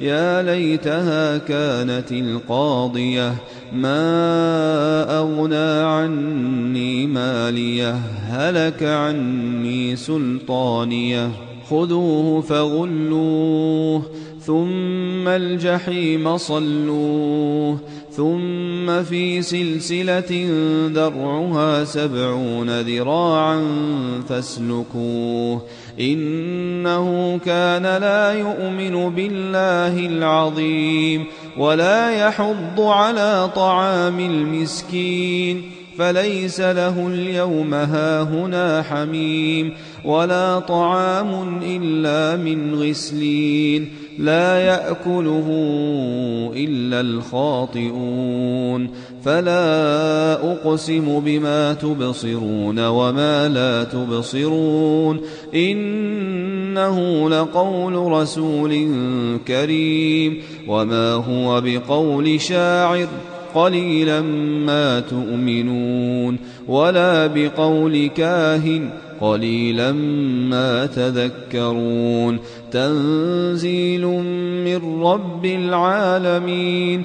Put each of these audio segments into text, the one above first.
يا ليتها كانت القاضية ما أغنى عني مالية هلك عني سلطانية. خذوه فغلوه ثم الجحيم صلوه. ثم في سلسلة ذرعها سبعون ذراعا فاسلكوه. إنه كان لا يؤمن بالله العظيم ولا يحض على طعام المسكين. فليس له اليوم هاهنا حميم ولا طعام إلا من غسلين. لا يأكله إلا الخاطئون. فلا أقسم بما تبصرون وما لا تبصرون. إنه لقول رسول كريم. وما هو بقول شاعر. قليلا ما تؤمنون ولا بقول كاهن قليلا ما تذكرون تنزيل من رب العالمين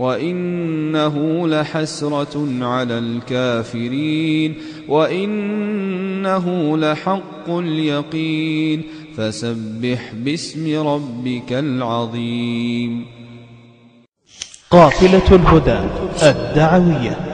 وإنه لحسرة على الكافرين وإنه لحق اليقين فسبح باسم ربك العظيم قافلة الهدى الدعوية